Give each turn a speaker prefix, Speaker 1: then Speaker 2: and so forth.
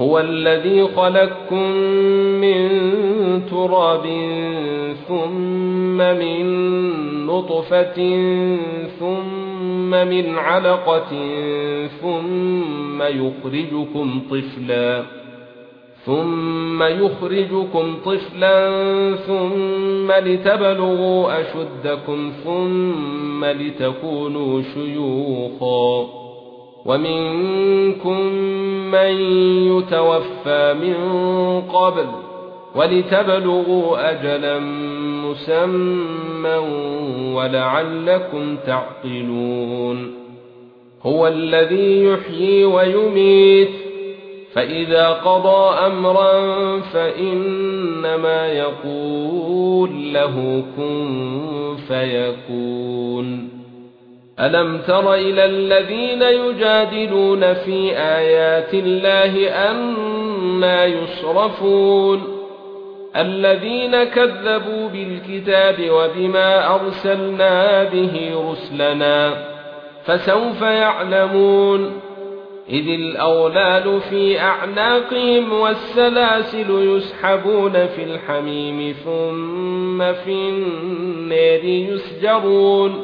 Speaker 1: هو الذي خلقكم من تراب ثم من نطفة ثم من علقة ثم يخرجكم طفلا ثم يخرجكم طفلا ثم لتبلغوا أشدكم ثم لتكونوا شيوخا ومنكم من يتوفى من قبل ولتبلغوا أجلا مسمى ولعلكم تعقلون هو الذي يحيي ويميت فإذا قضى أمرا فإنما يقول له كن فيكون ألم تر إلى الذين يجادلون في آيات الله أَنَّى يصرفون؟ الذين كذبوا بالكتاب وبما أرسلنا به رسلنا فسوف يعلمون. إذ الاولال في أعناقهم والسلاسل يسحبون في الحميم ثم في النار يسجرون.